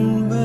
remember